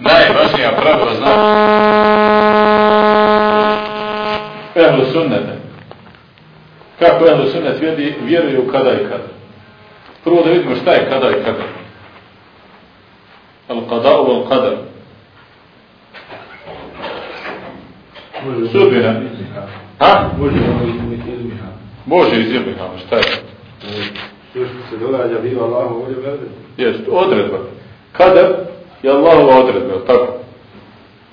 Najvažnija pravila znači Ehlu sunnete. Kako ehlu sunnet vjeruju kada i kada. Prvo da vidimo šta je kada i kada. Al-qada'u al-qadar. Sudbina. Ha? Može iz ilmiha. Može iz šta je? Sve što se događa biva Allahu volje odredba. Jest, odredba. Kada je Allahova odredba, tako?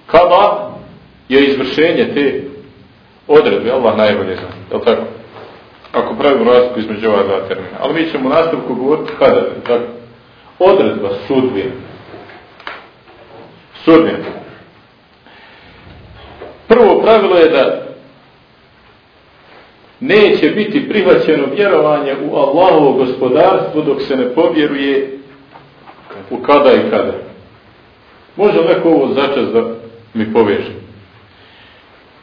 Kada je izvršenje te odredbe, Allah najbolje zna, je tako? Ako pravimo razliku između ova dva termina. Ali mi ćemo u nastavku govoriti kada je, tako? Odredba, sudbina. Sudbina. Prvo pravilo je da neće biti prihvaćeno vjerovanje u Allahovo gospodarstvo dok se ne povjeruje u kada i kada. Može neko ovo začas da mi poveže?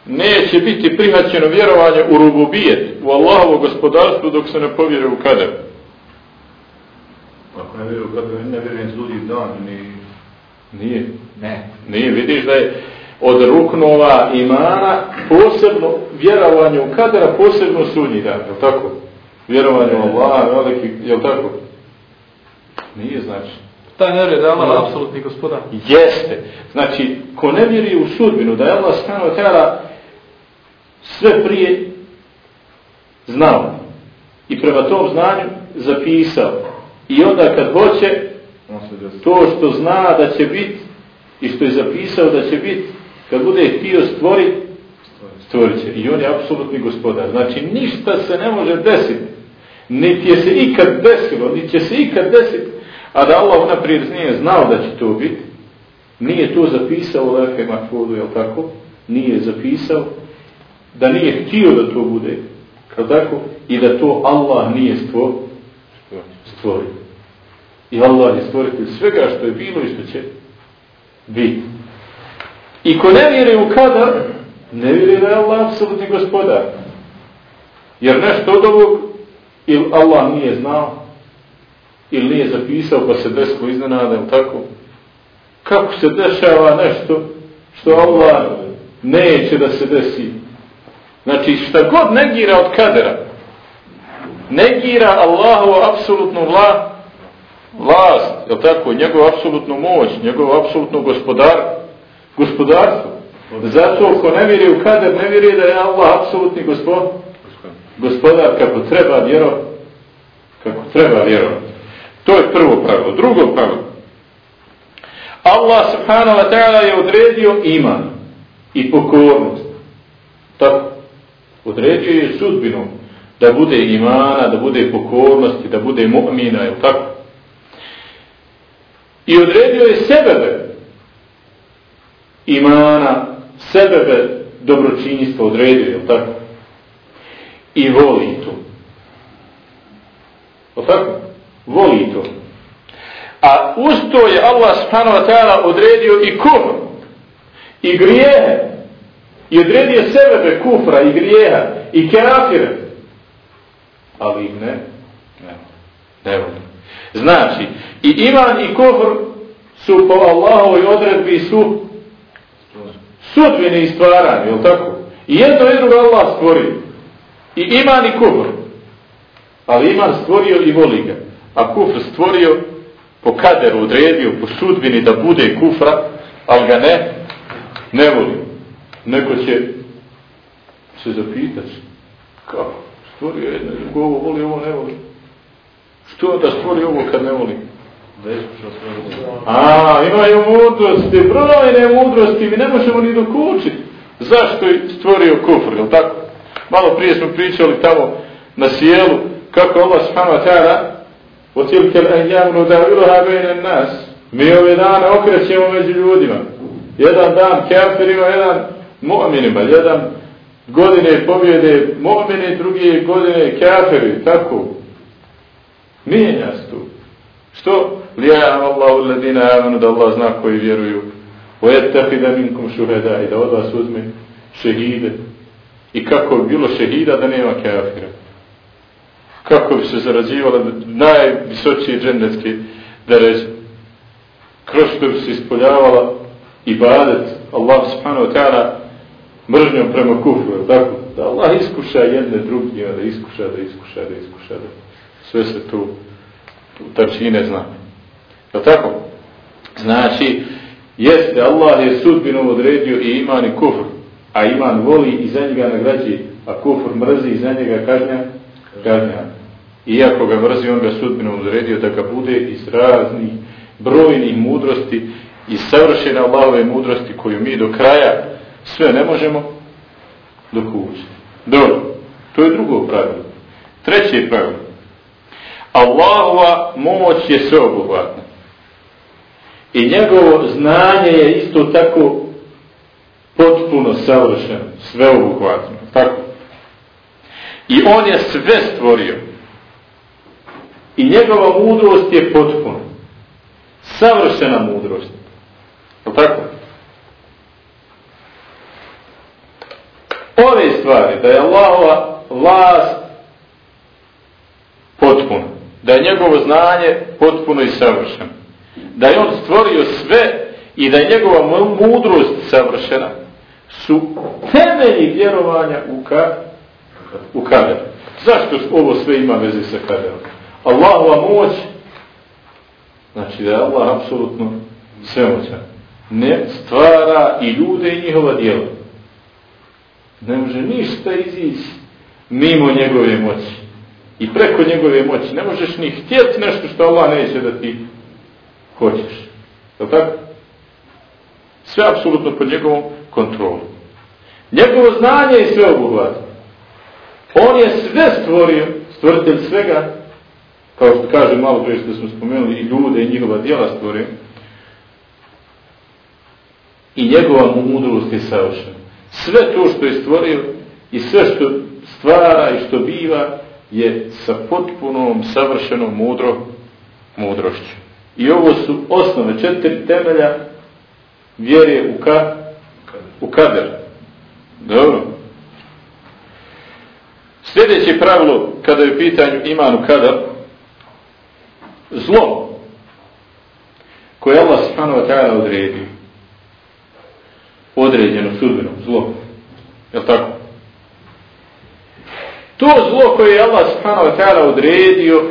Neće biti prihvaćeno vjerovanje u rububijet, u Allahovo gospodarstvo dok se ne povjeruje u kada. Ako ne vjerujem kada, ne vjerujem zludi dan, ni... Nije. Ne. Nije, vidiš da je od ruknova imana posebno vjerovanje u kadera, posebno sunji dan, je tako? Vjerovanje u Allah, veliki, je tako? Nije znači. Taj ne vjeruje da je Allah apsolutni gospodar. Jeste. Znači, ko ne vjeruje u sudbinu, da je Allah stano tjela sve prije znao i prema tom znanju zapisao. I onda kad hoće, to što zna da će biti i što je zapisao da će biti, kad bude htio stvoriti, stvorit će. I on je apsolutni gospodar. Znači, ništa se ne može desiti. Niti je se ikad desilo, niti će se ikad desiti, a da Allah unaprijed nije znao da će to biti, nije to zapisao u Lefe Mahfudu, jel tako? Nije zapisao, da nije htio da to bude, jel tako? I da to Allah nije stvorio. stvorio. I Allah je stvoritelj svega što je bilo i što će biti. I ko ne vjeruje u kadar, ne vjeruje da je Allah apsolutni gospodar. Jer nešto od ovog ili Allah nije znao, ili nije zapisao pa se desilo iznenada, ili tako? Kako se dešava nešto što Allah neće da se desi? Znači šta god negira od kadera, negira Allahovu apsolutnu vla, vlast, je tako, njegovu apsolutnu moć, njegovu apsolutnu gospodar, gospodarstvo. Zato ko ne vjeruje u kader, ne vjeruje da je Allah apsolutni gospod, gospodar kako treba vjerovati, kako treba vjerovati. To je prvo pravilo. Drugo pravilo. Allah subhanahu wa ta'ala je odredio iman i pokornost. Tako. Odredio je sudbinu da bude imana, da bude pokornosti, da bude mu'mina, je tako? I odredio je sebebe imana, sebebe dobročinjstva odredio, je tako? I voli to. Je tako? Voli to. A uz to je Allah subhanahu wa ta'ala odredio i kufr, i grijehe, i odredio sebebe kufra i grijeha, i kafire. Ali ih ne, ne, ne voli. Znači, i iman i kufr su po Allahovoj odredbi su sudbine i stvaranje, je tako? I jedno i drugo Allah stvorio. I iman i kufr. Ali iman stvorio i voli ga. A kufr stvorio po kaderu odredio, po sudbini da bude kufra, ali ga ne, ne voli. Neko će se zapitati kako? Stvorio jedno i drugo, ovo voli, ovo ne voli. Što da stvori ovo kad ne voli? A, imaju mudrosti, brojne mudrosti, mi ne možemo ni dokučiti. Zašto je stvorio kufr, je tako? Malo prije smo pričali tamo na sjelu, kako Allah subhanahu wa ta'ala o tilke l'ajjamu da iluha bejne nas. Mi ove dane okrećemo među ljudima. Jedan dan kafirima, jedan mu'minima, jedan godine pobjede mu'mini, drugi godine kafiri, tako. Mijenja se tu. Što? Lija'am Allahu alladina amanu da Allah zna koji vjeruju. O etahida minkum i da od vas uzme šehide. I kako bi bilo šehida da nema kafira. Kako bi se zarađivala najvisočije džennetske deređe. Kroz što bi se ispoljavala ibadet Allah subhanahu wa ta'ala mržnjom prema kufru, tako? Da Allah iskuša jedne drugima, da iskuša, da iskuša, da iskuša, da sve se tu, tu tačine zna. Je tako? Znači, jeste, Allah je sudbinom odredio i iman i kufr, a iman voli i za njega nagrađi, a kufr mrzi i za njega kažnja, kažnja. Iako ga mrzi, on ga sudbinom odredio da ga bude iz raznih brojnih mudrosti i savršene Allahove mudrosti koju mi do kraja sve ne možemo dok ući. Dobro, to je drugo pravilo. Treće pravilo. Allahova moć je sveobuhvatna. I njegovo znanje je isto tako potpuno savršeno, sveobuhvatno. Tako. I on je sve stvorio. I njegova mudrost je potpuna. Savršena mudrost. Je tako? Ove stvari, da je Allahova vlast potpuna, da je njegovo znanje potpuno i savršeno, da je on stvorio sve i da je njegova mudrost savršena, su temelji vjerovanja u, ka, u kader. Zašto ovo sve ima veze sa kaderom? Allahova moć, znači da je Allah apsolutno svemoćan, ne stvara i ljude i njihova djela. Ne može ništa izići mimo njegove moći. I preko njegove moći. Ne možeš ni htjeti nešto što Allah neće da ti hoćeš. Je tako? Sve apsolutno pod njegovom kontrolom. Njegovo znanje je sve obuhvatno. On je sve stvorio, stvoritelj svega, kao što kaže malo prije što smo spomenuli, i ljude i njihova djela stvorio. I njegova mudrost je savršena. Sve to što je stvorio i sve što stvara i što biva je sa potpunom, savršenom mudro, mudrošću. I ovo su osnove, četiri temelja vjere u, ka, u kader. Dobro. Sljedeće pravilo, kada je u pitanju imanu kader, zlo, koje Allah subhanahu wa ta'ala odredio, određeno sudbinom, zlo. Je li tako? To zlo koje je Allah subhanahu wa ta'ala odredio,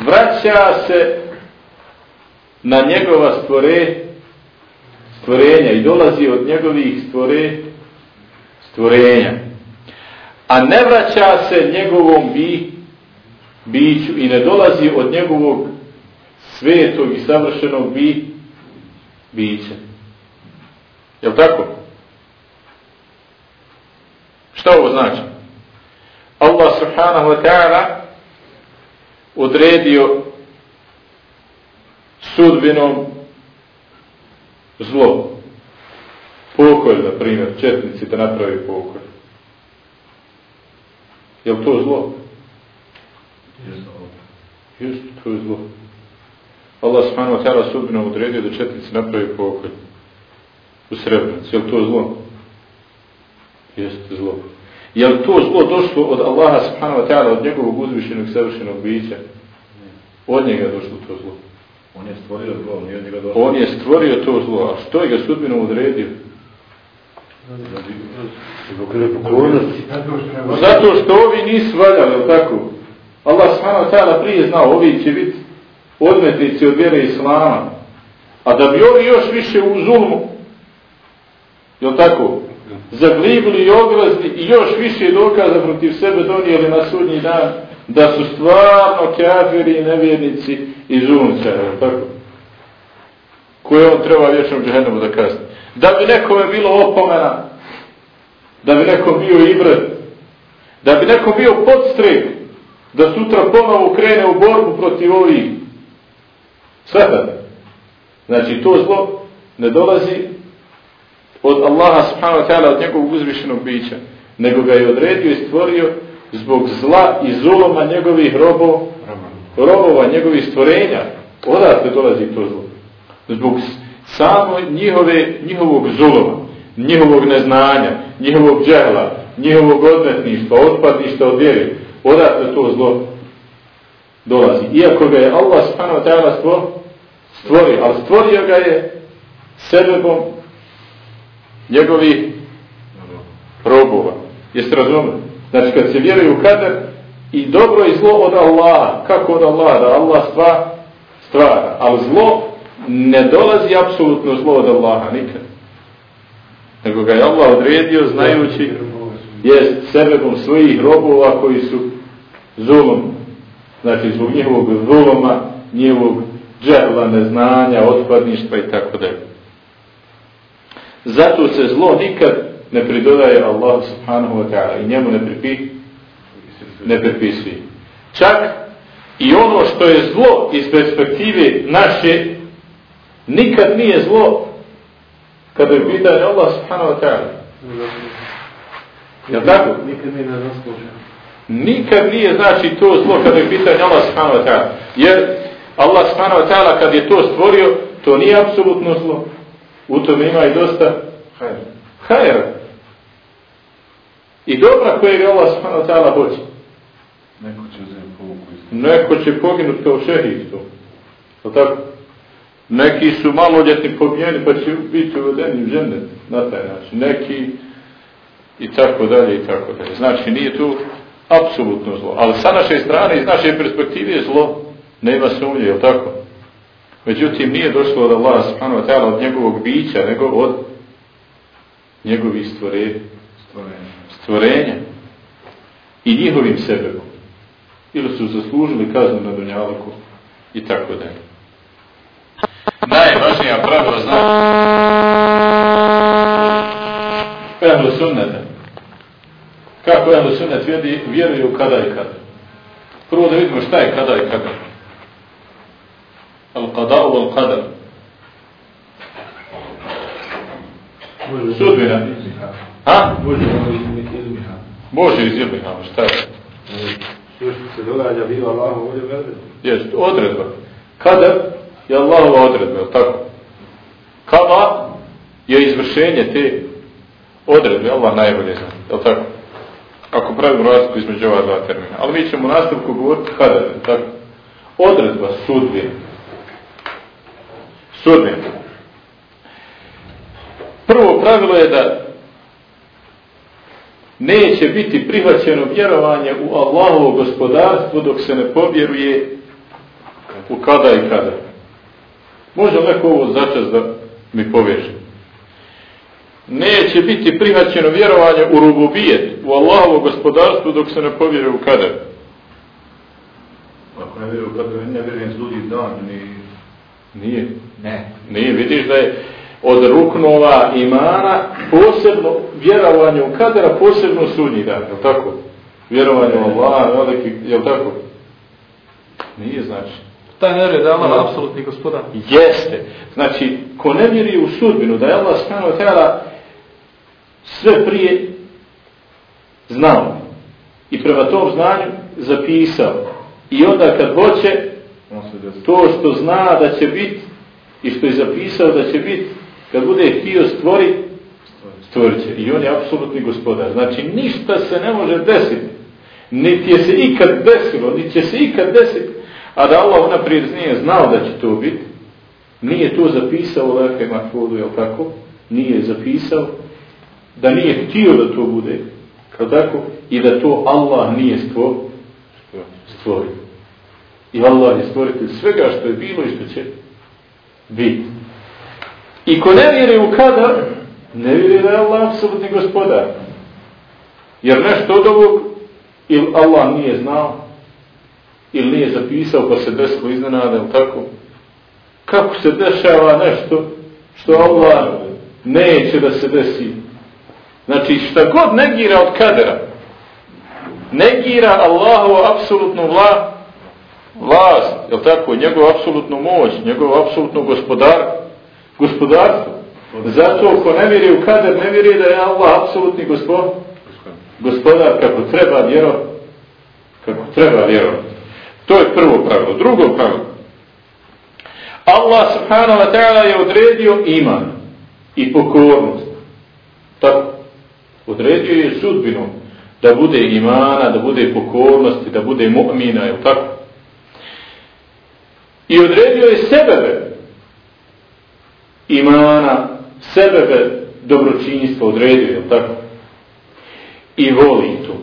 vraća se na njegova stvore, stvorenja i dolazi od njegovih stvore, stvorenja. A ne vraća se njegovom bi, biću i ne dolazi od njegovog svetog i savršenog bi, bića. Jel tako? Šta ovo znači? Allah subhanahu wa ta'ala odredio sudbinom zlo. Pokolj, na primjer, četnici da napravi pokolj. Je to zlo? Just, to je zlo. Allah subhanahu wa ta'ala sudbinom odredio da četnici napravi pokolj u Srebrenici. Je to zlo? Jeste zlo. Je li to zlo došlo od Allaha subhanahu wa ta'ala, od njegovog uzvišenog savršenog bića? Od njega je došlo to zlo. On je stvorio zlo, nije od njega došlo. On je stvorio to zlo, a što je ga sudbinom odredio? Zbog nepokornosti. Zato što ovi nisu valjali, tako? Allah subhanahu wa ta'ala prije znao, ovi će biti odmetnici od vjere Islama. A da bi oni još više u zulmu Jel tako? Zaglibili i oglazni i još više dokaza protiv sebe donijeli na sudnji dan da su stvarno kafiri i nevjernici i žunca, jel tako? Koje on treba vječnom džehennemu da kazni. Da bi nekome bilo opomena, da bi nekom bio ibret, da bi nekom bio podstrek, da sutra ponovo krene u borbu protiv ovih. Sve Znači, to zlo ne dolazi od Allaha subhanahu wa ta'ala, od njegovog uzvišenog bića, nego ga je odredio i stvorio zbog zla i zuloma njegovih robov, robova, njegovih stvorenja. Odatle dolazi to zlo. Zbog samo njihove, njihovog zuloma, njihovog neznanja, njihovog džehla, njihovog odmetništva, otpadništa od vjeri. Odatle to zlo dolazi. Iako ga je Allah subhanahu wa ta'ala stvorio, ali stvorio ga je sebebom njegovih robova. Jeste razumeli? Znači kad se vjeruje u kader i dobro i zlo od Allaha. Kako od Allaha? Da Allah stvara, stvara. Ali zlo ne dolazi apsolutno zlo od Allaha nikad. Nego ga je Allah odredio znajući jest sebebom svojih robova koji su zulom. Znači zbog njihovog zuloma, njihovog džehla, neznanja, otpadništva i tako dalje. Zato se zlo nikad ne pridodaje Allah subhanahu wa ta'ala i njemu ne pripi ne pripisuje. Čak i ono što je zlo iz perspektive naše nikad nije zlo kada je pitanje Allah subhanahu wa ta'ala. Jel tako? Nikad nije nezasluženo. Nikad nije znači to zlo kada je pitanje Allah subhanahu wa ta'ala. Jer Allah subhanahu wa ta'ala kad je to stvorio, to nije apsolutno zlo. U tome ima i dosta hajera. I dobra kojeg Allah subhanahu wa ta'ala hoće. Neko će uzeti povuku. Neko će poginuti kao šehid to. Je tako? Neki su maloljetni pobijeni pa će biti uvedeni u žene na taj način. Neki i tako dalje i tako dalje. Znači nije tu apsolutno zlo. Ali sa naše strane, iz naše perspektive je zlo. Nema sumnje, je tako? Međutim, nije došlo od Allah subhanahu wa ta'ala od njegovog bića, nego od njegovih stvore, Stvorenje. stvorenja i njihovim sebebom. Ili su zaslužili kaznu na Dunjaliku i tako dalje. Najvažnija pravila znači Ehlu sunnata Kako sunnet vjeri, vjeruju kada i kada. Prvo da vidimo šta je kada i kada. Al-qada'u wal-qadar. Može Sudbina. izmiha. Ha? Izmiha. izmiha. Može izjebiti, ali šta je? Sve što se događa biva Allahu volje veze. Jest, odredba. Kada je Allahova odredba, jel tako? Kada je izvršenje te odredbe, Allah najbolje zna, jel tako? Ako pravimo razliku između ova dva termina. Ali mi ćemo u nastavku govoriti kada, jel tako? Odredba, sudbina. Sudbina. Prvo pravilo je da neće biti prihvaćeno vjerovanje u Allahovo gospodarstvo dok se ne povjeruje u kada i kada. Može neko ovo začas da mi poveže. Neće biti prihvaćeno vjerovanje u rububijet, u Allahovo gospodarstvo dok se ne povjeruje u kada. Ako ne vjerujem kad ne vjerujem zludi dan, ni... Nije. Ne. Nije, vidiš da je od ruknova imana posebno vjerovanje u kadera, posebno sudnji dan, je tako? Vjerovanje u Allah, veliki, je tako? Nije znači. Taj ne vjeruje da je Allah apsolutni gospodar. Jeste. Znači, ko ne vjeruje u sudbinu, da je Allah stano tela sve prije znao i prema tom znanju zapisao. I onda kad hoće, On se to što zna da će biti i što je zapisao da će biti, kad bude htio stvori, stvorit će. I on je apsolutni gospodar. Znači, ništa se ne može desiti. Niti je se ikad desilo, niti će se ikad desiti, a da Allah naprijed nije znao da će to biti, nije to zapisao u Lehe Mahfudu, jel tako? Nije zapisao, da nije htio da to bude, kao tako, i da to Allah nije stvorio. stvorio. I Allah je stvoritelj svega što je bilo i što će biti. I ko ne vjeruje u kadar, ne vjeri da je Allah apsolutni gospodar. Jer nešto od ovog ili Allah nije znao, ili nije zapisao pa se desilo iznenada, ili tako? Kako se dešava nešto što Allah neće da se desi? Znači šta god negira od kadera, negira Allahovu apsolutnu vlast, vlast, je tako, njegovu apsolutnu moć, njegovu apsolutnu gospodar, gospodarstvo. Zato ko ne vjeruje u kader, ne vjeruje da je Allah apsolutni gospodar, gospodar kako treba vjero, kako treba vjerovati. To je prvo pravilo. Drugo pravilo. Allah subhanahu wa ta'ala je odredio iman i pokornost. Tako. Odredio je sudbinu da bude imana, da bude pokornosti, da bude mu'mina, je tako? I odredio je sebebe imana, sebebe dobročinjstvo odredio, je tako? I voli to.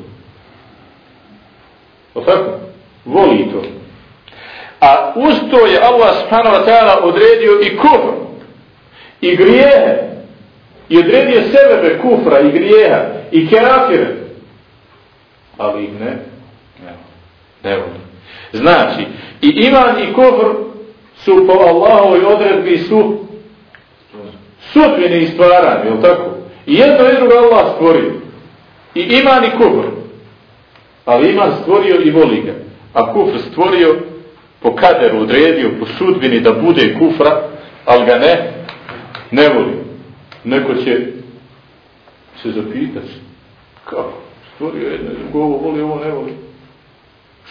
Je tako? Voli to. A uz to je Allah subhanahu wa ta'ala odredio i kufr. I grijehe. I odredio sebebe kufra i grijeha. I kafire. Ali ih ne. Ne voli. Znači, i iman i kufr su po Allahovoj odredbi su sudbini stvarani, je tako? I jedno i drugo Allah stvorio. I iman i kufr. Ali iman stvorio i voli ga. A kufr stvorio po kaderu, odredio po sudbini da bude kufra, ali ga ne, ne voli. Neko će se zapitati kako? Stvorio jedno i drugo, ovo voli, ovo ne voli.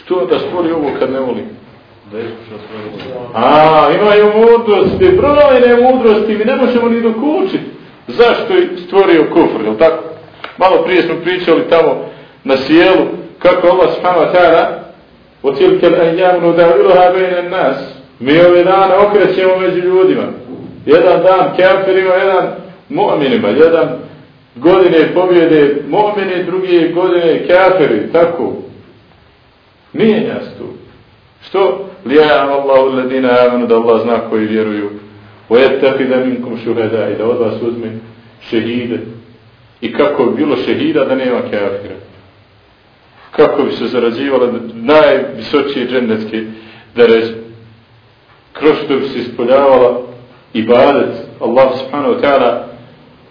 Što da stvori ovo kad ne voli? Da iskuša svoje A, imaju mudrosti, brojne mudrosti, mi ne možemo ni dok učiti. Zašto je stvorio kufr, je tako? Malo prije smo pričali tamo na sjelu, kako Allah subhanahu wa ta'ala od tilke l'ajamnu da iluha bejne nas. Mi ove dane okrećemo među ljudima. Jedan dan kafirima, jedan mu'minima, jedan godine pobjede mu'mini, drugi godine kafiri, tako. Nije se tu. Što? Lijam Allahu ladina amanu da Allah zna koji vjeruju. O etafi da minkum šuheda i da od vas uzme šehide. I kako bi bilo šehida da nema kafira. Kako bi se zarađivala najvisočije džennetske dereže. Kroz što bi se ispoljavala ibadet Allah subhanahu wa ta'ala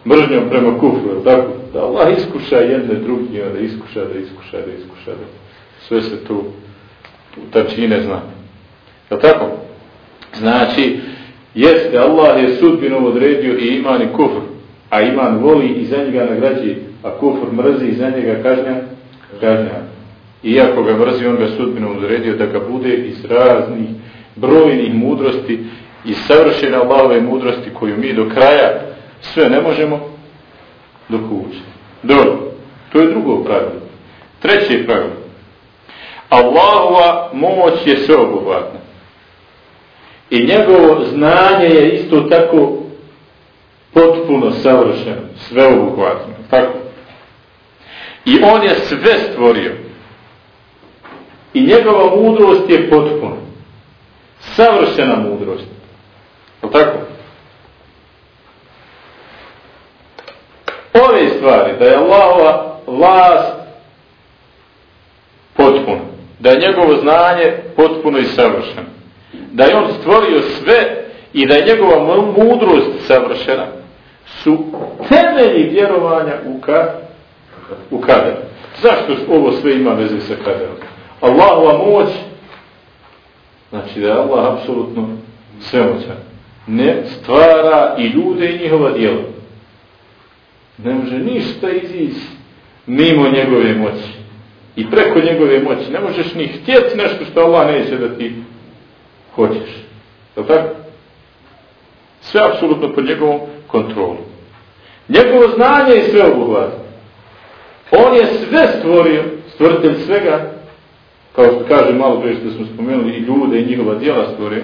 mržnjom prema kufru. Tako? Da Allah iskuša jedne drugi, da iskuša, da iskuša, da iskuša. Da sve se tu u tačine zna. Je tako? Znači, jeste, Allah je sudbinu odredio i iman i kufr, a iman voli i za njega nagrađi, a kufr mrzi i za njega kažnja, kažnja. Iako ga mrzi, on ga sudbinu odredio da ga bude iz raznih brojnih mudrosti i savršene Allahove mudrosti koju mi do kraja sve ne možemo dok učiti. Dobro, to je drugo pravilo. Treće pravilo. Allahova moć je sveobuhvatna. I njegovo znanje je isto tako potpuno savršeno, sveobuhvatno. Tako. I on je sve stvorio. I njegova mudrost je potpuna. Savršena mudrost. Je tako? Ove stvari, da je Allahova vlast potpuno, da je njegovo znanje potpuno i savršeno. Da je on stvorio sve i da je njegova mudrost savršena su temelji vjerovanja u, ka, u kader. Zašto ovo sve ima veze sa kaderom? Allahova moć znači da je Allah apsolutno svemoćan. Ne stvara i ljude i njihova djela. Ne može ništa izići mimo njegove moći i preko njegove moći. Ne možeš ni htjeti nešto što Allah neće da ti hoćeš. Je tako? Sve apsolutno pod njegovom kontrolom. Njegovo znanje je sve obuhvatno. On je sve stvorio, stvoritelj svega, kao što kaže malo prije što smo spomenuli, i ljude i njihova djela stvorio.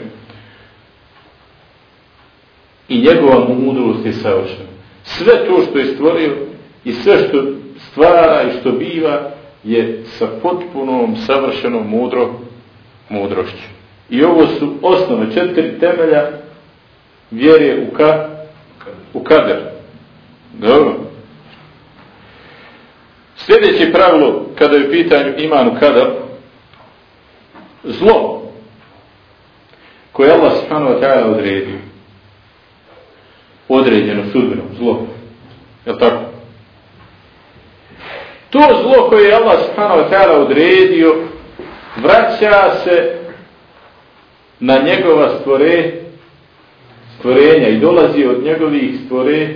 I njegova mudrost je savršena. Sve to što je stvorio i sve što stvara i što biva, je sa potpunom savršenom mudro, mudrošću. I ovo su osnove četiri temelja vjere u, ka, u kader. Dobro. Sljedeće pravilo kada je u pitanju iman u kader zlo koje Allah subhanahu wa ta'ala odredio određeno sudbeno zlo je tako To zlo koje je Allah subhanahu wa ta'ala odredio vraća se na njegova stvore, stvorenja i dolazi od njegovih stvore,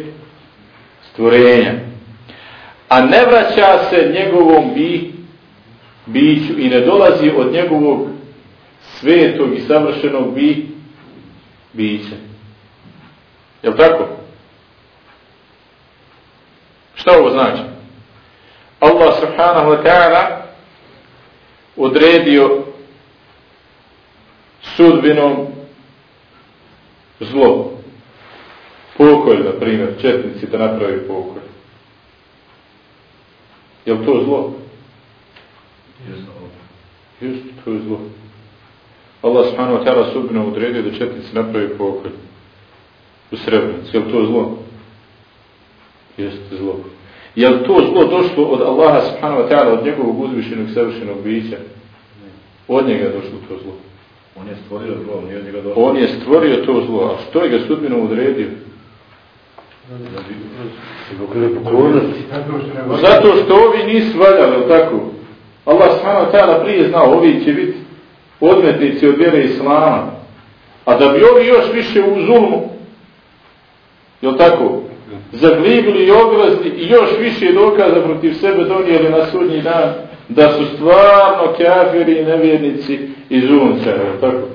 stvorenja. A ne vraća se njegovom bi, biću i ne dolazi od njegovog svetog i savršenog bi, bića. Je tako? Šta ovo znači? Allah subhanahu wa ta'ala odredio sudbinom zlo pokolj, na primjer, četnici da napravi pokolj. Je li to zlo? Just, to je zlo. Allah subhanahu wa ta'ala sudbinom odredio da četnici napravi pokolj u Srebrenici. Je li to zlo? Jeste zlo. Je li to zlo došlo od Allaha subhanahu wa ta'ala, od njegovog uzvišenog, savršenog bića? Od njega je došlo to zlo. On je stvorio zlo, nije od njega došlo. On je stvorio to zlo, a što je ga sudbeno odredio? Zato što ovi nisu valjali, tako? Allah subhanahu wa ta'ala prije znao, ovi će biti odmetnici od vjere Islama. A da bi ovi još više u zulmu, je tako? Zaglibili i oglazni i još više dokaza protiv sebe donijeli na sudnji dan da su stvarno kafiri i nevjernici i zulumce, je tako?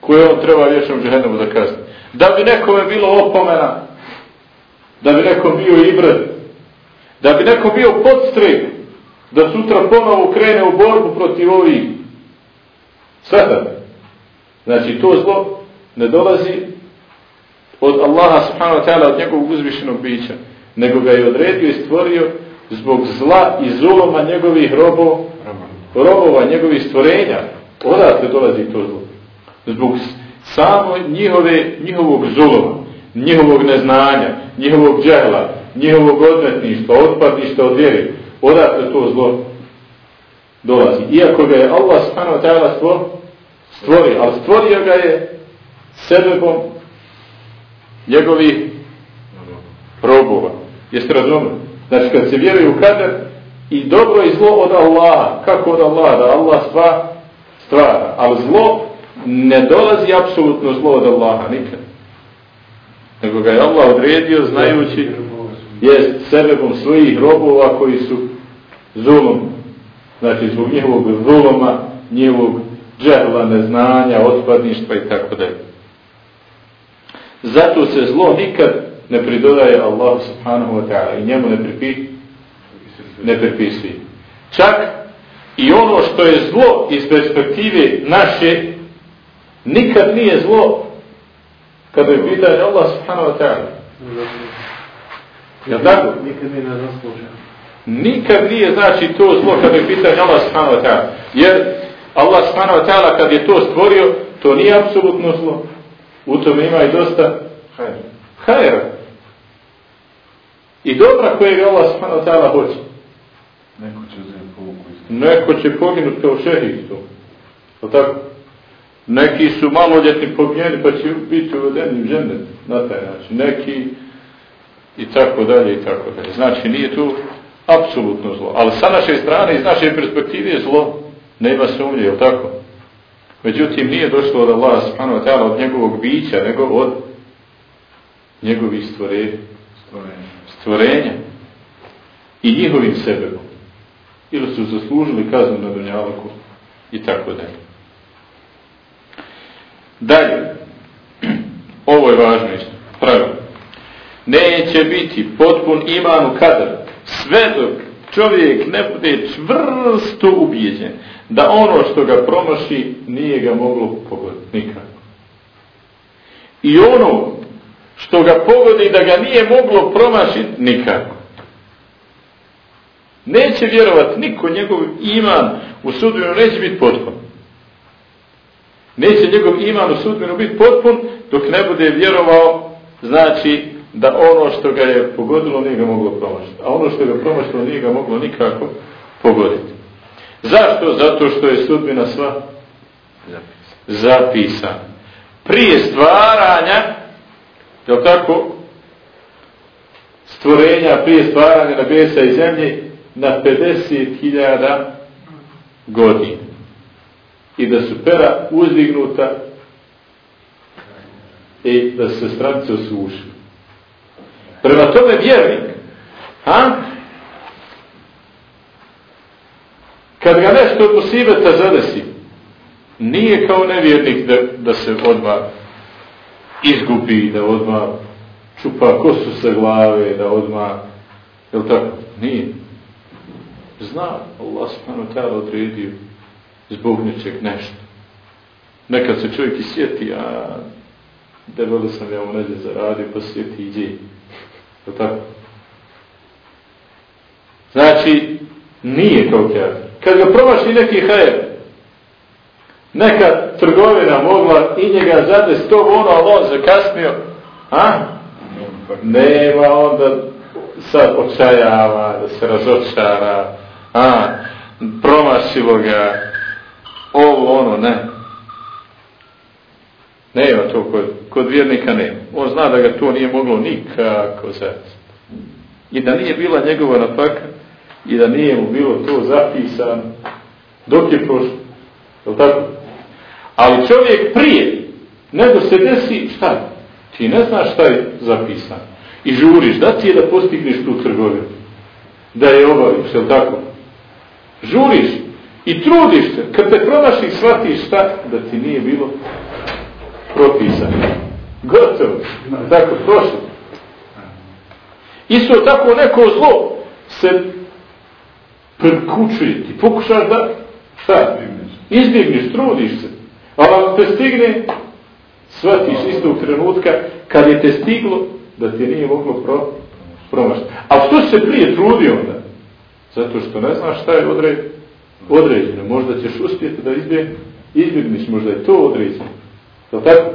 Koje on treba vječnom džehennemu da kazni. Da bi nekome bilo opomena, da bi nekom bio ibred, da bi nekom bio podstrek, da sutra ponovo krene u borbu protiv ovih. Sada. Znači, to zlo ne dolazi od Allaha subhanahu wa ta'ala, od njegovog uzvišenog bića, nego ga je odredio i stvorio zbog zla i zuloma njegovih robova, robova, njegovih stvorenja. Odatle dolazi to zlo? Zbog samo njihove, njihovog zuloma, njihovog neznanja, njihovog džehla, njihovog odmetništva, otpadništva od vjere. Odatle to zlo dolazi? Iako ga je Allah subhanahu wa ta'ala stvorio, ali stvorio ga je sebebom njegovih robova. Jeste razumeli? Znači kad se vjeruje u kader i dobro i zlo od Allaha, kako od Allaha, da Allah sva stvara. Ali zlo ne dolazi apsolutno zlo od Allaha, nikad. Nego ga je Allah odredio znajući je sebebom svojih robova koji su zulom. Znači zbog njihovog zuloma, njihovog džehla, neznanja, otpadništva i tako dalje. Zato se zlo nikad ne pridodaje Allah subhanahu wa ta'ala i njemu ne, pripi, ne pripisuje. Čak i ono što je zlo iz perspektive naše nikad nije zlo kada je pitanje Allah subhanahu wa ta'ala. Ja tako? Nikad nije nezasluženo. Nikad nije znači to zlo kada je pitanje Allah subhanahu wa ta'ala. Jer Allah subhanahu wa ta'ala kad je to stvorio, to nije apsolutno zlo. U tome ima i dosta hajera. I dobra koje je Allah subhanahu wa ta'ala hoće. Neko će uzeti povuku Neko će poginuti kao šehid to. O tako? Neki su maloljetni pobijeni pa će biti uvedeni u žene na taj način. Neki i tako dalje i tako dalje. Znači nije tu apsolutno zlo. Ali sa naše strane, iz naše perspektive zlo. Nema sumnje, je tako? Međutim, nije došlo od Allah subhanahu wa ta'ala od njegovog bića, nego od njegovih stvore, stvorenja i njihovim sebebom. Ili su zaslužili kaznu na dunjavaku i tako dalje. Dalje, ovo je važno isto, pravilo. Neće biti potpun iman u kadar, sve dok čovjek ne bude čvrsto ubijeđen da ono što ga promaši nije ga moglo pogoditi nikako. I ono što ga pogodi da ga nije moglo promašiti nikako. Neće vjerovati niko njegov iman u sudbinu neće biti potpun. Neće njegov iman u sudbinu biti potpun dok ne bude vjerovao znači da ono što ga je pogodilo nije ga moglo promašiti. A ono što ga promašilo nije ga moglo nikako pogoditi. Zašto? Zato što je sudbina sva zapisana. Prije stvaranja je tako stvorenja prije stvaranja nebesa i zemlje na 50.000 godina i da su pera uzdignuta i da se stranice osušili. Prema tome vjernik, a? Kad ga nešto od musibeta zadesi, nije kao nevjernik da, da se odmah izgubi, da odmah čupa kosu sa glave, da odmah, je li tako? Nije. Zna, Allah subhanahu ta'ala odredio zbog ničeg nešto. Nekad se čovjek i sjeti, a debeli sam ja u neđe zaradio, pa sjeti iđe. Je tako? Znači, nije kao kjafir. Kad ga promaši neki hajer, neka trgovina mogla i njega zade s tog ono, ali on zakasnio, a? Nema onda sad očajava, da se razočara, a? Promašilo ga, ovo ono, ne. Nema to kod, kod vjernika nema. On zna da ga to nije moglo nikako zati. I da nije bila njegova napaka i da nije mu bilo to zapisano dok je prošlo. Je tako? Ali čovjek prije nego se desi šta? Ti ne znaš šta je zapisano. I žuriš da ti je da postigneš tu trgovinu. Da je obaviš, je tako? Žuriš i trudiš se. Kad te promašiš, shvatiš šta? Da ti nije bilo propisano. Gotovo. Tako, prošlo. Isto tako neko zlo se prekučuje. Ti pokušaš da šta? Izbjegneš, trudiš se. Ali ako te stigne, shvatiš istog trenutka kad je te stiglo da ti nije moglo pro, promašiti. A što se prije trudi onda? Zato što ne znaš šta je određeno. Određeno. Možda ćeš uspjeti da izbjegneš. Možda je to određeno. Je tako?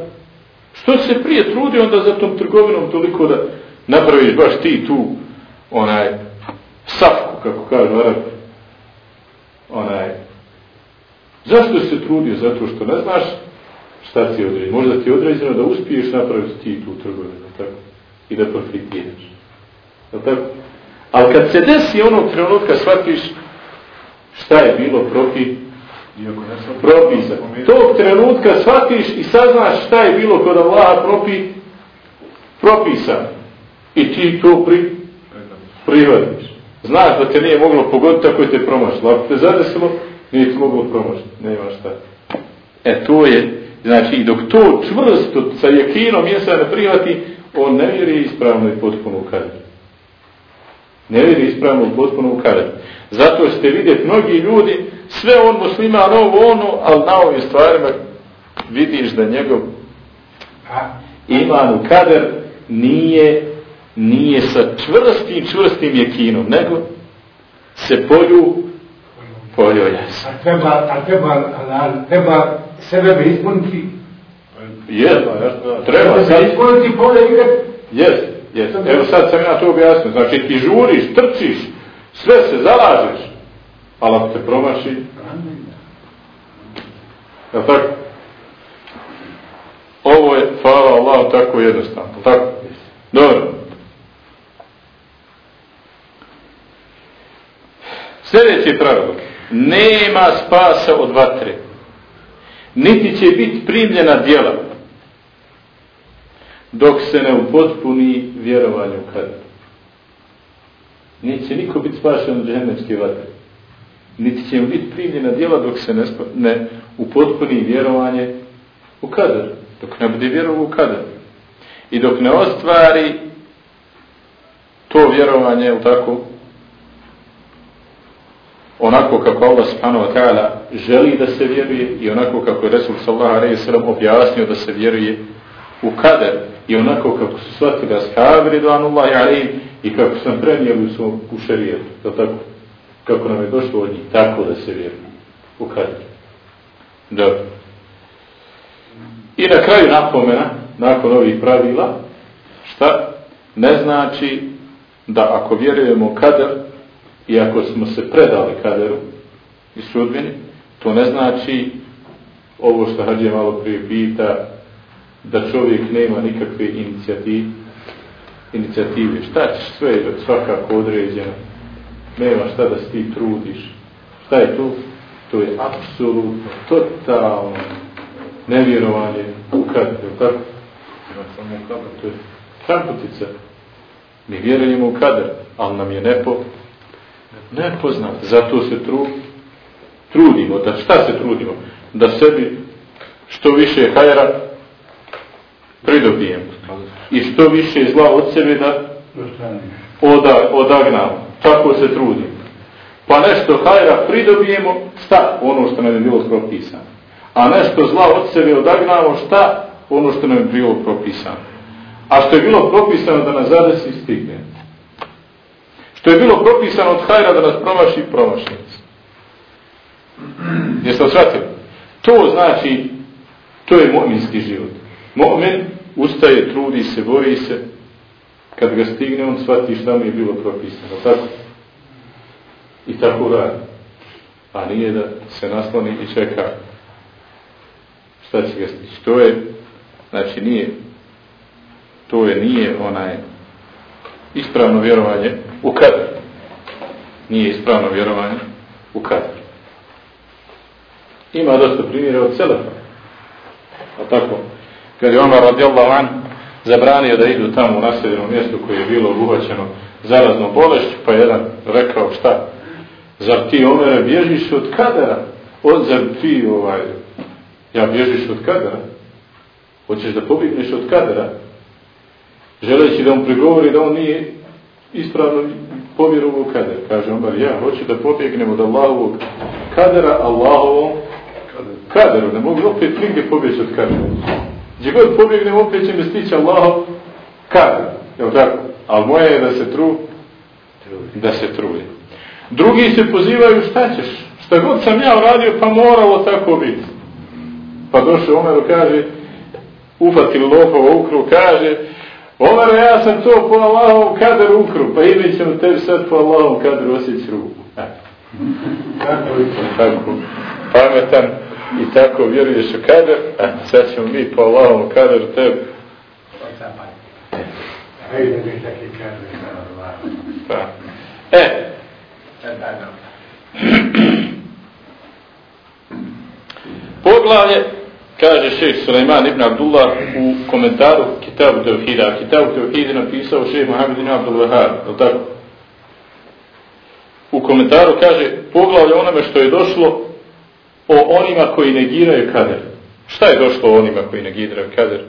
Što se prije trudi onda za tom trgovinom toliko da napraviš baš ti tu onaj safku, kako kažu Arabi onaj zašto se trudio? Zato što ne znaš šta ti je određeno. Možda ti je određeno da uspiješ napraviti ti tu trgovinu, tako? I da profitiraš. Tako? Ali kad se desi onog trenutka shvatiš šta je bilo profit propisa. Tog trenutka shvatiš i saznaš šta je bilo kod Allaha propi, propisa. I ti to pri, prihvatiš. Znaš da te nije moglo pogoditi ako je te promašilo. Ako te zadesilo, nije ti moglo promašiti. Nema šta. E to je, znači, dok to čvrsto sa jekinom mjesa ne prihvati, on ne vjeri ispravno i potpuno u kader. Ne vjeri ispravno i potpuno u kader. Zato ste vidjeti mnogi ljudi, sve on musliman, ovo ono, ali na ovim stvarima vidiš da njegov iman u kader nije nije sa čvrstim, čvrstim jekinom, nego se polju poljolja se. A treba, a treba, a treba sebe ispuniti? Jes, treba. Treba se ispuniti polje igre? Jes, jes. Evo sad sam ja to objasnio. Znači ti žuriš, trčiš, sve se zalažeš, ali ako te promaši, je tako? Ovo je, hvala Allah, tako jednostavno, tako? Dobro. Sljedeće pravilo. Nema spasa od vatre. Niti će biti primljena djela dok se ne upotpuni vjerovanje u. Neće niko biti spašen od džehennetske vatre. Niti će mu biti primljena djela dok se ne, ne upotpuni vjerovanje u kadar. Dok ne bude vjerovo u kadar. I dok ne ostvari to vjerovanje u tako onako kako Allah subhanahu wa ta'ala želi da se vjeruje i onako kako je Resul sallallahu alaihi sallam objasnio da se vjeruje u kader i onako kako su shvatili da shabi ridvanullahi alaihi i kako sam prenijeli u svom u šarijetu, tako? Kako nam je došlo od njih, tako da se vjeruje u kader. Dobro. I na kraju napomena, nakon ovih pravila, šta? Ne znači da ako vjerujemo kader, i ako smo se predali kaderu i sudbini, to ne znači ovo što Hadžije malo prije pita, da čovjek nema nikakve inicijative, inicijative. Šta ćeš sve je svakako određeno. Nema šta da se ti trudiš. Šta je to? To je apsolutno, totalno nevjerovanje u kadru, Tako? Samo u kaderu. To je kamputica. Mi vjerujemo u kader, ali nam je nepo nepoznat. Zato se tru, trudimo. Da šta se trudimo? Da sebi što više hajera pridobijemo. I što više zla od sebe da oda, odagnamo. Tako se trudimo. Pa nešto hajera pridobijemo, šta? Ono što nam je bilo propisano. A nešto zla od sebe odagnamo, šta? ono što nam je bilo propisano. A što je bilo propisano da nas zadesi stigne. Što je bilo propisano od hajra da nas promaši, promaši nas. Jeste li shvatili? To znači, to je mu'minski život. Mu'min ustaje, trudi se, bori se, kad ga stigne, on shvati šta mu je bilo propisano. Tako? I tako radi. A nije da se nasloni i čeka šta će ga stići. To je, znači nije, to je nije onaj ispravno vjerovanje u kadr. Nije ispravno vjerovanje u kadr. Ima dosta primjera od Selefa. A tako, kad je Omar radijallahu an zabranio da idu tamo u naseljeno mjesto koje je bilo obuhvaćeno zaraznom bolešću, pa jedan rekao šta? Zar ti Omere bježiš od kadera? Od, zar ti ovaj, ja bježiš od kadera? Hoćeš da pobigneš od kadera? Želeći da mu prigovori da on nije ispravno povjerovu kader. Kaže Omar, ja hoću da pobjegnem od Allahovog kadera, Allahovom kaderu. Ne mogu opet nigdje pobjeći od kadera. Gdje god pobjegnem, opet će me stići Allahov kader. Jel tako? Ali moje je da se tru, da se truje. Drugi se pozivaju, šta ćeš? Šta god sam ja uradio, pa moralo tako biti. Pa došao Omeru, kaže, ufati lopova ukru, kaže, Omer, ja sam to po Allahom kaderu ukru, pa ime ćemo tebi sad po Allahom kaderu osjeći ruku. Tako, pametan i tako vjeruješ u kader, a sad ćemo mi po Allahom kaderu tebi. Pa. E. Poglavlje kaže šejh Sulejman ibn Abdullah u komentaru Kitabu Tevhida. Kitabu Tevhida napisao šejh Mohamed ibn Abdul Wahab, je tako? U komentaru kaže poglavlje onome što je došlo o onima koji negiraju kader. Šta je došlo o onima koji negiraju kader?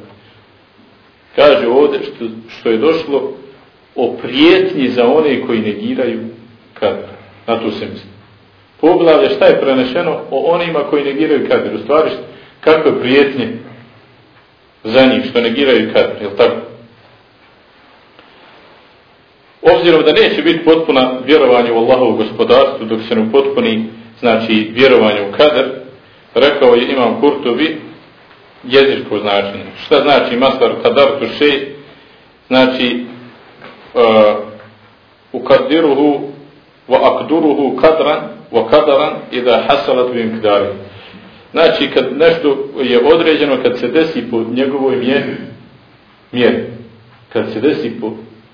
Kaže ovdje što, što je došlo o prijetnji za one koji negiraju kader. Na to se misli. Poglavlje šta je prenešeno o onima koji negiraju kader. U stvari što kakve prijetnje za njih što negiraju kadr, jel tako? Obzirom da neće biti potpuna vjerovanje u Allahovu gospodarstvu dok se ne potpuni znači vjerovanje u kadr, rekao je imam Kurtovi jezičko značenje. Šta znači masar kadar tu še? Znači e, uh, u kadiruhu wa akduruhu kadran wa kadaran i da hasalat bi imkdari. Znači, kad nešto je određeno, kad se desi po njegovoj mjeri, mjeri. Kad se desi po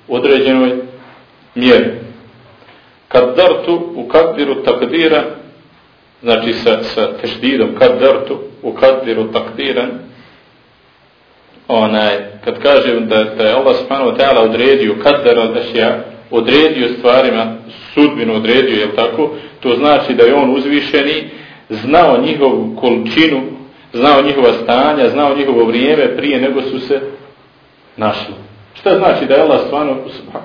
određenoj mjeri. Kad dartu u kaddiru takdira, znači sa, sa teštidom, kad dartu u kaddiru takdiran, onaj, kad kažem da, da je Allah subhanahu wa ta'ala odredio kaddara dašja, odredio stvarima, sudbinu odredio, je tako? To znači da je on uzvišeni, znao njihovu količinu, znao njihova stanja, znao njihovo vrijeme prije nego su se našli. Šta znači da je Allah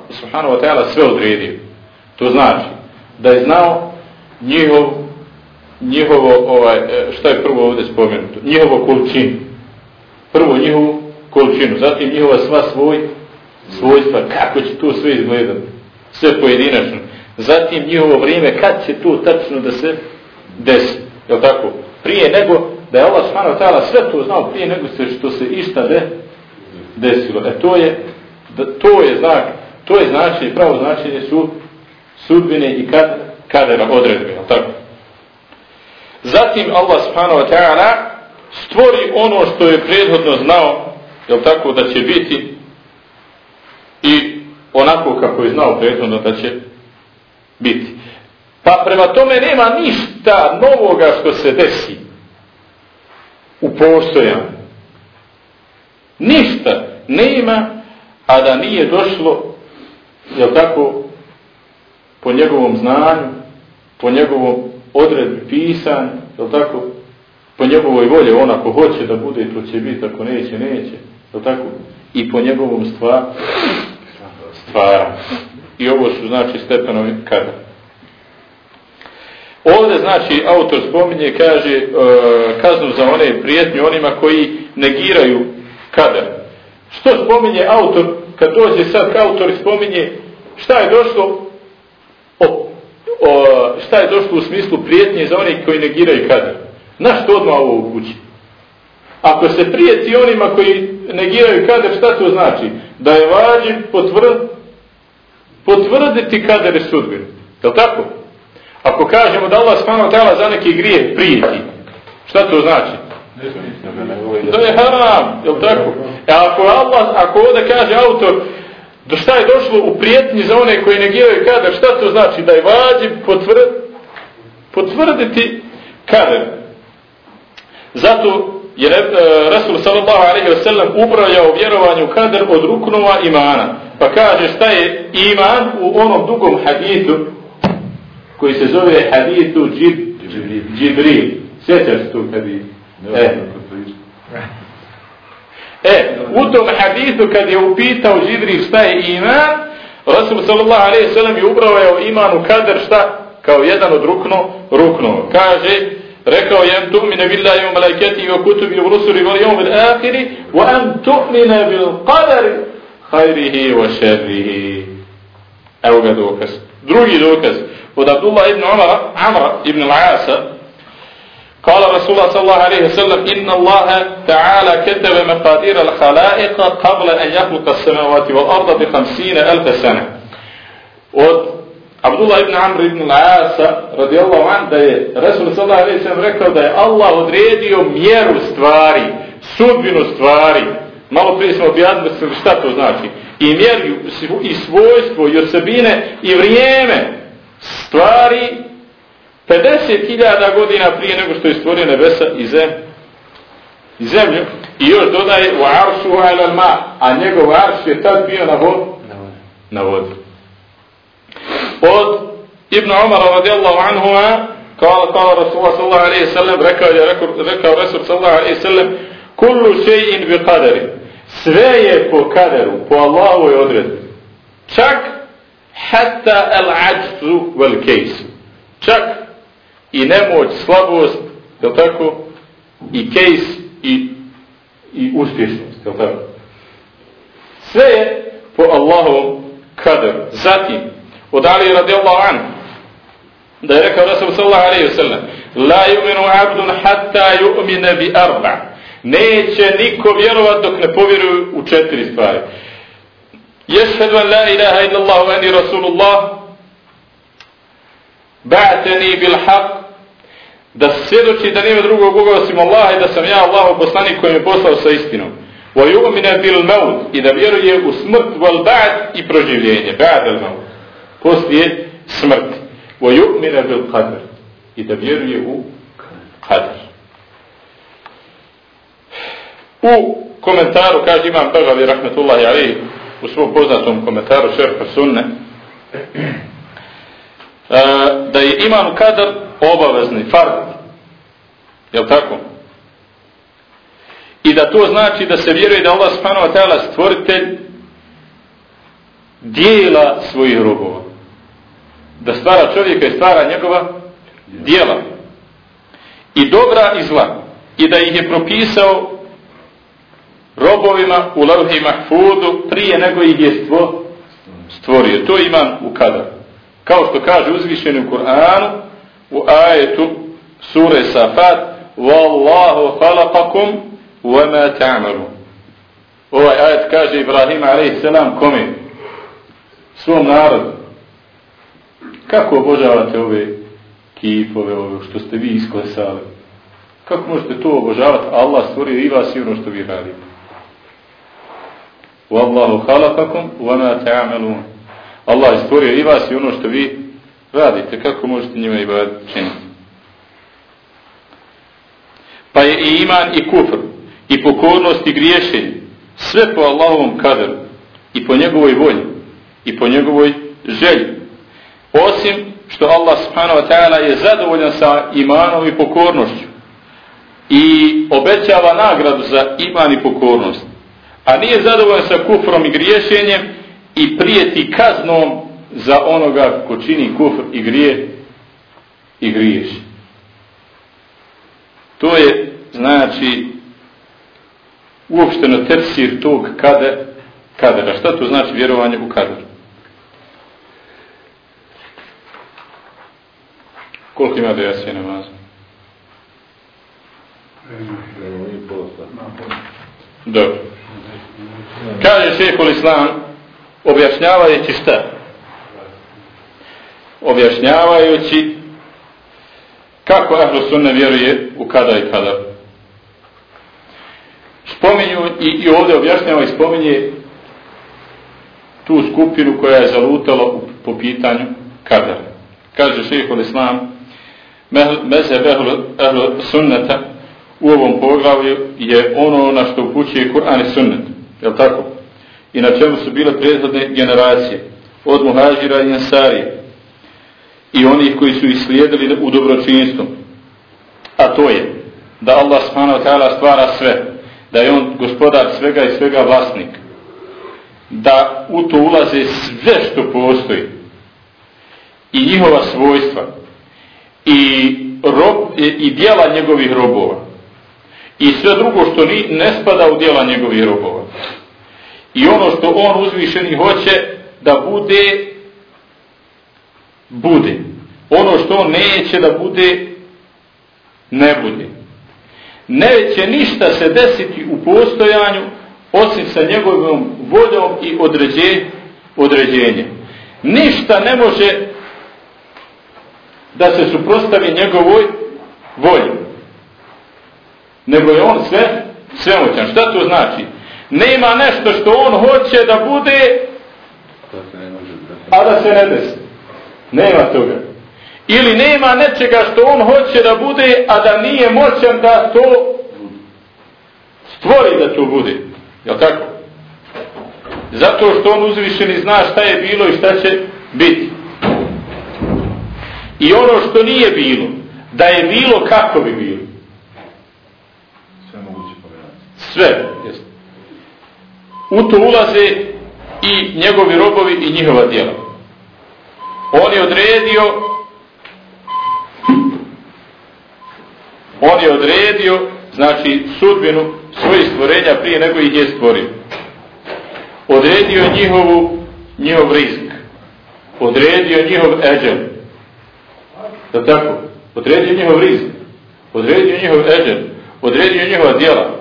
subhanahu wa ta'ala sve odredio? To znači da je znao njihov, njihovo, ovaj, e, šta je prvo ovdje spomenuto? Njihovo količinu. Prvo njihovu količinu, zatim njihova sva svoj svojstva, kako će to sve izgledati, sve pojedinačno. Zatim njihovo vrijeme, kad će to tačno da se desi. Je tako? Prije nego da je Allah subhanahu ta'ala sve to znao prije nego se što se išta de, desilo. E to je da, to je znak, to je značenje, pravo značenje su sudbine i kad, kadera odredbe. Je tako? Zatim Allah subhanahu wa ta'ala stvori ono što je prethodno znao, je tako, da će biti i onako kako je znao prethodno da će biti. Pa prema tome nema ništa novoga što se desi u postojanju. Ništa nema, a da nije došlo, je tako, po njegovom znanju, po njegovom odredbi pisanju, je tako, po njegovoj volje, on ako hoće da bude, to će biti, ako neće, neće, je tako, i po njegovom stvar, stvara. I ovo su znači stepenovi kada. Ovdje znači autor spominje, kaže, e, kaznu za one prijetnje onima koji negiraju kader. Što spominje autor, kad dođe sad autor spominje šta je došlo o, o, šta je došlo u smislu prijetnje za one koji negiraju kader. Na što odmah ovo upući? Ako se prijeti onima koji negiraju kader, šta to znači? Da je vađi potvrd, potvrditi kader je sudbinu. Je tako? Ako kažemo da Allah smano tela za neki grije prijeti, šta to znači? To je haram, je tako? E ako Allah, ako ovdje kaže autor, do šta je došlo u prijetnji za one koji negiraju kader, šta to znači? Da je vađi potvrd, potvrditi kader. Zato je e, Rasul sallallahu alaihi wa sallam upravljao vjerovanju kader od ruknova imana. Pa kaže šta je iman u onom dugom hadithu koji se zove hadithu Džib, Džibril. Sjećaš tu hadithu? E. e, u tom hadithu kad je upitao Džibril šta je iman, Rasul sallallahu alaihi sallam je iman u kader šta? Kao jedan od rukno, rukno. Kaže, rekao je an tu'mina billahi wa malaikatihi wa kutubihi wa rusuli wal yawmil akhir wa an tu'mina bil qadari khairihi wa sharrihi evo ga dokaz drugi dokaz od Abdullah ibn Umar Amr ibn al-Asa قال رسول الله صلى الله عليه وسلم إن الله تعالى كتب مقادير الخلائق قبل أن يخلق السماوات والأرض بخمسين ألف سنة od Abdullah ibn Amr ibn al-Asa radijallahu an da je Resul sallallahu alaihi sallam rekao da je Allah odredio mjeru stvari, sudbinu stvari. Malo prije smo objadili šta to znači. I mjeru, i svojstvo, i osobine, i vrijeme stvari 50.000 godina prije nego što je stvorio nebesa i zem i zemlju i još dodaje u aršu ala ma a njegov arš je tad bio na vodi. na vodi. Od Ibn Umar radijallahu anhu kao kao Rasulullah sallallahu alejhi ve sellem rekao je rekao, Rasul sallallahu alejhi ve sellem kullu shay'in bi qadari sve je po kaderu po Allahovoj odredbi. Čak hatta al ajzu wal kays čak i nemoć slabost je tako? I kejs i i uspješnost je tako? Sve je po Allahovom kaderu zatim od Ali radijallahu an da je rekao Rasul sallallahu alaihi wa sallam la yuminu abdun hatta yu'mina bi arba. Neće niko vjerovat dok ne povjeruje u četiri stvari. Ješhedu an la ilaha illa Allah wa ani Rasulullah ba'tani bil haq da svjedoči da nema drugog Boga osim Allaha i da sam ja Allahu poslanik koji mi poslao sa istinom wa yu'mina bil maut i da vjeruje u smrt wal ba'd i proživljenje ba'd al maut poslije smrti. Wa yu'mina bil qadr. I da vjeruje u qadr. U komentaru kaže imam Bagavi rahmetullahi alaihi u svom poznatom komentaru šerpa sunne da je iman kadar obavezni, fard. Je tako? I da to znači da se vjeruje da Allah subhanahu wa ta'ala stvoritelj dijela svojih robova da stvara čovjeka i stvara njegova dijela i dobra i zla i da ih je propisao robovima u lavhi mahfudu prije nego ih je stvo, stvorio. To imam u kadar. Kao što kaže uzvišeni u Kur'anu u ajetu sure Safat Wallahu halakakum wama ta'malu Ovaj ajet kaže Ibrahim a.s. kome? Svom narodu Kako obožavate ove kipove, ove što ste vi isklesali? Kako možete to obožavati? Allah stvorio i vas i ono što vi radite. Wallahu halakakum wa ma ta'malun. Allah je stvorio i vas i ono što vi radite. Kako možete njima i činiti? Pa je i iman i kufr, i pokornost i griješenje, sve po Allahovom kaderu, i po njegovoj volji, i po njegovoj želji, osim što Allah subhanahu wa ta'ala je zadovoljan sa imanom i pokornošću i obećava nagradu za iman i pokornost a nije zadovoljan sa kufrom i griješenjem i prijeti kaznom za onoga ko čini kufr i grije i griješ to je znači uopšteno tefsir tog kader, kadera. Šta to znači vjerovanje u kader? Koliko ima da jasije namaza? Dobro. Kaže šehol Islam, objašnjavajući šta? Objašnjavajući kako Ahlu Sunne vjeruje u kada i kada. Spominju i, i ovdje objašnjava i spominje tu skupinu koja je zalutala po pitanju kada. Kaže šehol Islam, mezheb ehlu sunneta u ovom poglavlju je ono na što upućuje Kur'an i sunnet. Jel tako? I na čemu su bile prethodne generacije? Od muhađira i ansarije i onih koji su islijedili u dobročinstvu. A to je da Allah subhanahu wa ta'ala stvara sve, da je on gospodar svega i svega vlasnik, da u to ulaze sve što postoji. I njihova svojstva, i, rob, i, i dijela njegovih robova. I sve drugo što ni, ne spada u dijela njegovih robova i ono što on uzvišeni hoće da bude bude ono što on neće da bude ne bude neće ništa se desiti u postojanju osim sa njegovom voljom i određenjem određenje. ništa ne može da se suprostavi njegovoj volji. Nego je on sve svemoćan. Šta to znači? Nema nešto što on hoće da bude a da se ne desi. Nema toga. Ili nema nečega što on hoće da bude a da nije moćan da to stvori da to bude. Je tako? Zato što on uzvišeni zna šta je bilo i šta će biti. I ono što nije bilo, da je bilo kako bi bilo. Sve moguće povedati. Sve, jest. U to ulaze i njegovi robovi i njihova djela. On je odredio on je odredio znači sudbinu svojih stvorenja prije nego ih je stvorio. Odredio njihovu njihov rizik. Odredio njihov eđel Da tako? Odredio njihov rizik. Odredio njihov eđer. Odredio njihova djela.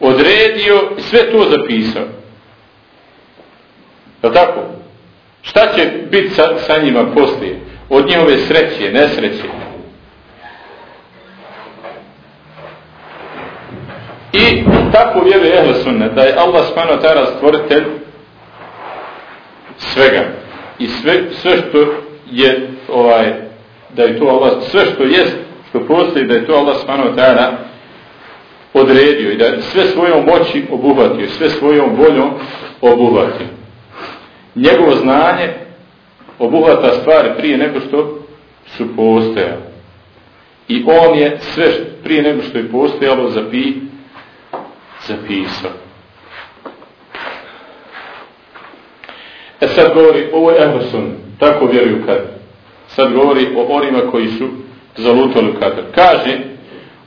Odredio sve to zapisao. Je tako? Šta će biti sa, sa njima poslije? Od njihove sreće, nesreće. I tako vjeruje Ehle Sunne, da je Allah spano tada stvoritelj svega. I sve, sve što je ovaj da je to Allah sve što jest što postoji da je to Allah subhanahu wa ta'ala odredio i da sve svojom moći obuhvatio sve svojom voljom obuhvatio njegovo znanje obuhvata stvari prije nego što su postojali i on je sve prije nego što je postojalo zapi, zapisao E sad govori, ovo je Emerson, tako vjeruju kad. Sad govori o onima koji su zalutali kadar. Kaže,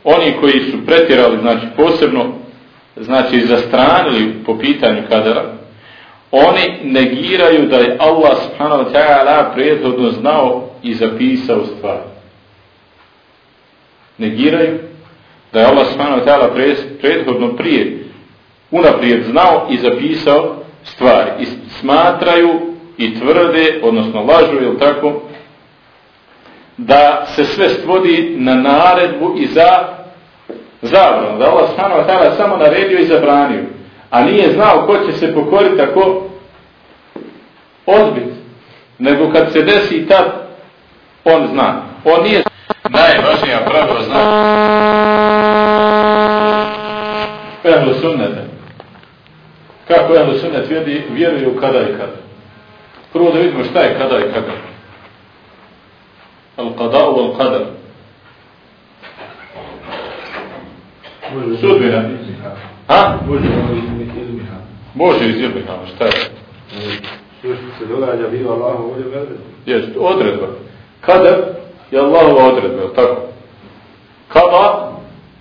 oni koji su pretjerali, znači posebno, znači zastranili po pitanju kadara, oni negiraju da je Allah subhanahu wa ta'ala prethodno znao i zapisao stvar. Negiraju da je Allah subhanahu wa ta'ala prethodno prije, unaprijed znao i zapisao stvari. I smatraju i tvrde, odnosno lažu, je tako, da se sve svodi na naredbu i za zabranu. Da Allah subhanahu wa ta'ala samo naredio i zabranio. A nije znao ko će se pokoriti ako odbit. Nego kad se desi tad, on zna. On nije najvažnija pravila zna. Ehlu sunnete. Kako ehlu sunnet vjeruju kada i kada. Prvo da vidimo šta je kada i kada. Al-qada'u wal-qadar. Sudbina. Ha? Može iz ilmiha, šta je? Sve što se događa bio Allahu ovdje vede. Jest, odredba. Kadar je Allahova odredba, je tako? Kada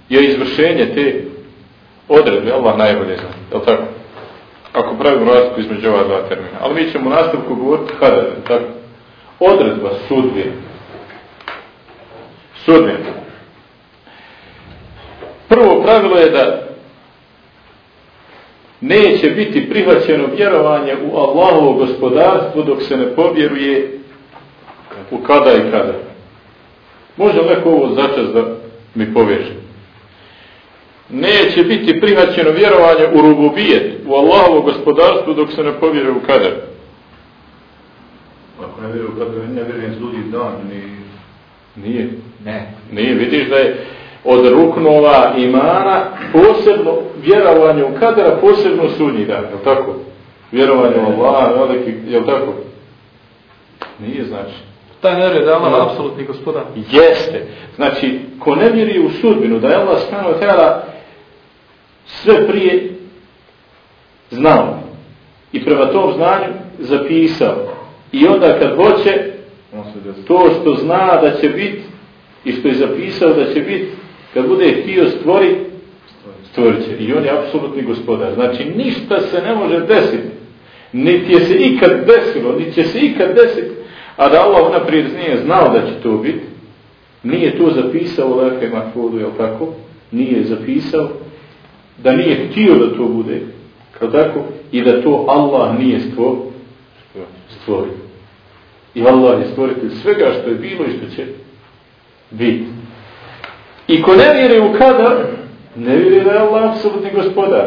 je izvršenje te odredbe, Allah najbolje zna, je li tako? Ako pravimo razliku između ova dva termina. Ali mi ćemo u nastavku govoriti kada, tako? Odredba sudbine. Sudbine. Prvo pravilo je da neće biti prihvaćeno vjerovanje u Allahovo gospodarstvo dok se ne povjeruje u kada i kada. Može neko ovo začas da mi poveže? Neće biti prihvaćeno vjerovanje u rububijet, u Allahovo gospodarstvo dok se ne povjeruje u kada. Ako ne vjerujem kada ne vjerujem zludi dan, ni... Nije. Ne. Nije, vidiš da je od ruknova imana posebno vjerovanje u kadera, posebno sudnji dan, je tako? Vjerovanje u Allah, veliki, je tako? Nije znači. Taj ne vjeruje da je Allah apsolutni gospodar. Jeste. Znači, ko ne vjeruje u sudbinu, da je Allah stano tela sve prije znao i prema tom znanju zapisao. I onda kad hoće, to što zna da će biti i što je zapisao da će biti, kad bude htio stvori, stvorit će. I on je apsolutni gospodar. Znači, ništa se ne može desiti. Niti je se ikad desilo, niti će se ikad desiti, a da Allah naprijed nije znao da će to biti, nije to zapisao u Lehe Mahfudu, je tako? Nije zapisao, da nije htio da to bude, kao tako, i da to Allah nije stvorio. I Allah je stvoritelj svega što je bilo i što će biti. I ko ne vjeri u kadar, ne vjeri da je Allah apsolutni gospodar.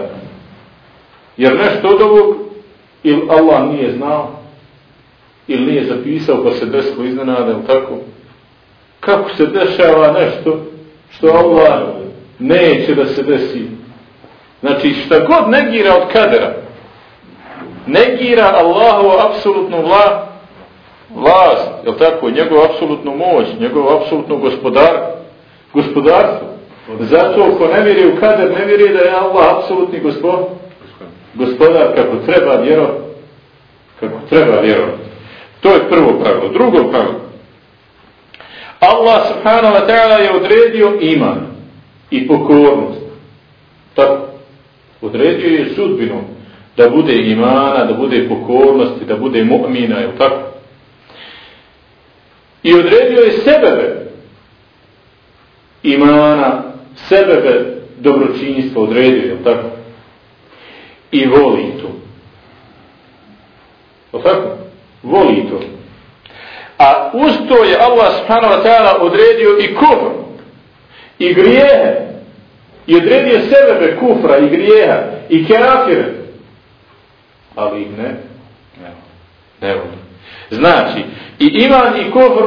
Jer nešto od ovog, ili Allah nije znao, ili nije zapisao, pa se desilo iznenada, ili tako. Kako se dešava nešto što Allah neće da se desi. Znači, šta god negira od kadera, negira Allahu apsolutnu vlast, je tako, njegovu apsolutnu moć, njegovu apsolutnu gospodar, gospodarstvo. Zato ko ne vjeri u kader, ne vjeri da je Allah apsolutni gospod, gospodar kako treba vjero, kako treba vjero. To je prvo pravilo. Drugo pravilo. Allah subhanahu wa ta'ala je odredio iman i pokornost. Tako. Odredio je sudbinu da bude imana, da bude pokornosti, da bude mu'mina, je tako? I odredio je sebebe imana, sebebe dobročinjstva odredio, je tako? I voli to. Je tako? Voli to. A uz to je Allah subhanahu wa ta'ala odredio i kufr. I grijehe. I odredio sebebe kufra i grijeha. I kafire. Ali ih ne. Ne voli. Znači, i iman i kufr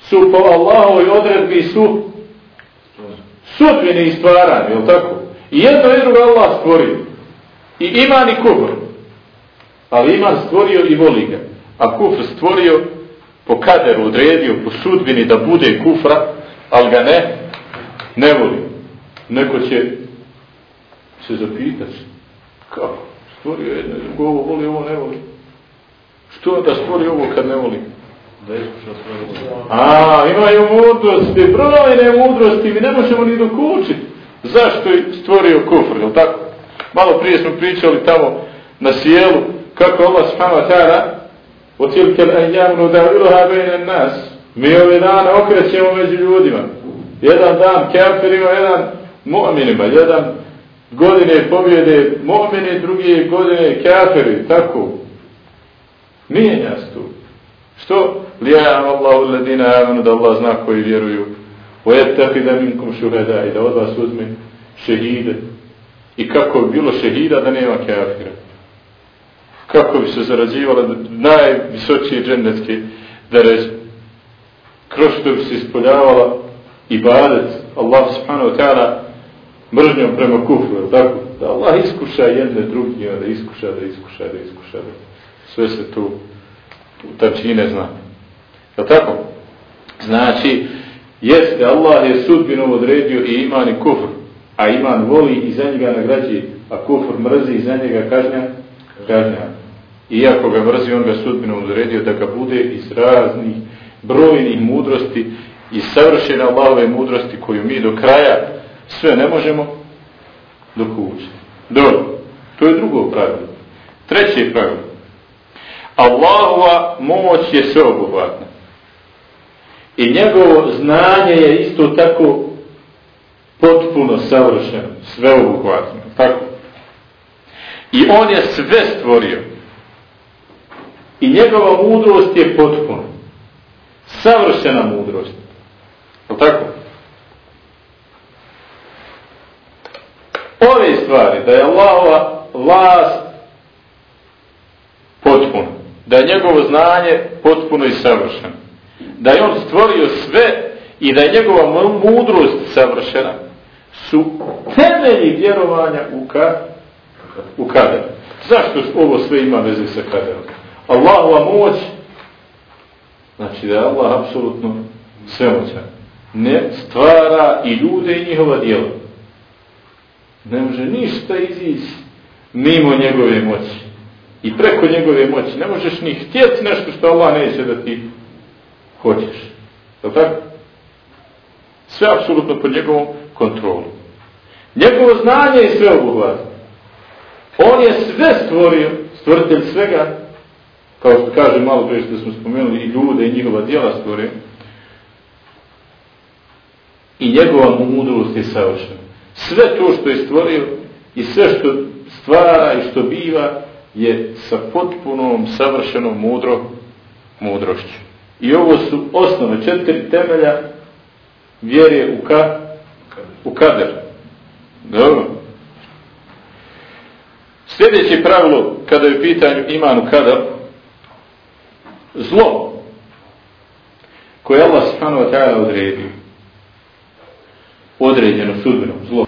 su po Allahovoj odredbi su sudbine i stvaranje, je tako? I jedno i drugo Allah stvorio. I iman i kufr. Ali iman stvorio i voli ga. A kufr stvorio po kaderu odredio, po sudbini da bude kufra, ali ga ne, ne voli. Neko će se zapitati kako? Stvorio jedno i drugo, ovo voli, ovo ne voli. Što da stvori ovo kad ne voli? Da iskuša svoje A, imaju mudrosti, brojne mudrosti, mi ne možemo ni dokučiti. Zašto je stvorio kufr, je tako? Malo prije smo pričali tamo na sjelu, kako Allah spava tada, o tilkel ajamnu da iluha bejne nas. Mi ove dane okrećemo među ljudima. Jedan dan kafirima, jedan mu'minima, jedan godine pobjede mu'mini, drugi godine kafiri, tako. Mijenja se tu. Što? Lijam Allahu ladina amanu da Allah zna koji vjeruju. Ojetaki da minkum šuhada i da od vas uzme šehide. I kako bi bilo šehida da nema kafira. Kako bi se zarađivala najvisočije džennetske dereže. Kroz što bi se ispoljavala ibadet Allah subhanahu wa ta'ala mržnjom prema kufru. Tako? Da Allah iskuša jedne drugi, da iskuša, da iskuša, da iskuša. Da. Sve se tu u tačine zna. Je tako? Znači, jeste, Allah je sudbinom odredio i iman i kufr, a iman voli i za njega nagrađi, a kufr mrzi i za njega kažnja, kažnja. Iako ga mrzi, on ga sudbinom odredio da ga bude iz raznih brojnih mudrosti i savršene Allahove mudrosti koju mi do kraja sve ne možemo dokući. Dobro, to je drugo pravilo. Treće pravilo. Allahova moć je sveobuhvatna. I njegovo znanje je isto tako potpuno savršeno, sveobuhvatno. Tako. I on je sve stvorio. I njegova mudrost je potpuna. Savršena mudrost. Je tako? Ove stvari, da je Allahova vlast potpuna, da je njegovo znanje potpuno i savršeno, da je on stvorio sve i da je njegova mudrost savršena, su temelji vjerovanja u, ka, u kader. Zašto ovo sve ima veze sa kaderom? Allahova moć, znači da je Allah apsolutno svemoćan, ne stvara i ljude i njihova djela. Ne može ništa izići mimo njegove moći. I preko njegove moći. Ne možeš ni htjeti nešto što Allah neće da ti hoćeš. Je tako? Sve apsolutno pod njegovom kontrolom. Njegovo znanje je sve obuhvatno. On je sve stvorio, stvoritelj svega, kao što kaže malo prije što smo spomenuli, i ljude i njihova djela stvorio. I njegova mudrost je savršena. Sve to što je stvorio i sve što stvara i što biva je sa potpunom, savršenom mudro, mudrošću. I ovo su osnove, četiri temelja vjere u, ka, u kader. Dobro. Sljedeće pravilo, kada je u pitanju iman u kader, zlo, koje Allah subhanahu wa ta'ala odredio, određeno sudbenom zlo,